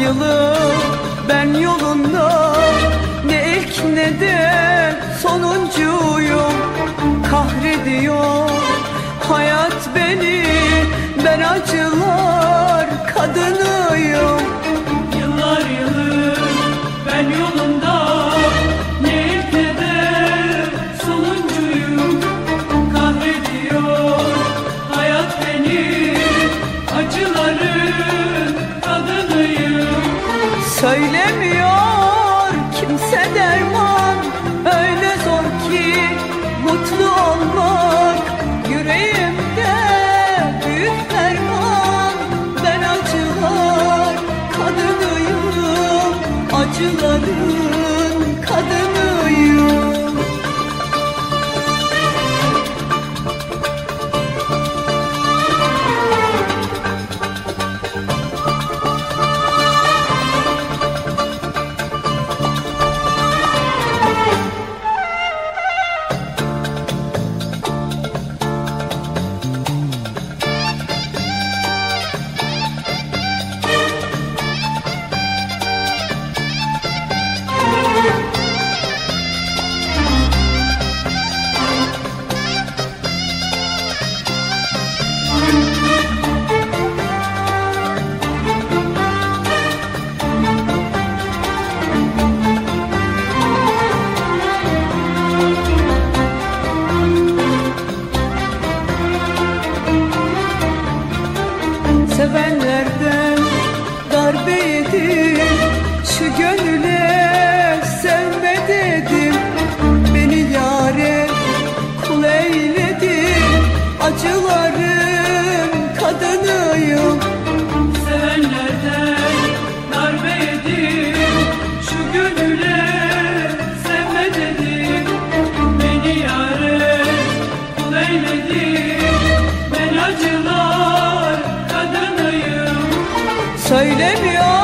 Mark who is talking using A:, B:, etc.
A: yılım ben yolunda. Ne ilk ne de sonuncuyum Kahrediyor. Hayat beni Ben acılar kadınıyım Söylemiyor. Kimse derman Öyle zor ki mutlu olmak Yüreğimde büyük ferman. Ben acılar kadınıyım Acıların darbe yedim Şu gönüle söylemiyor.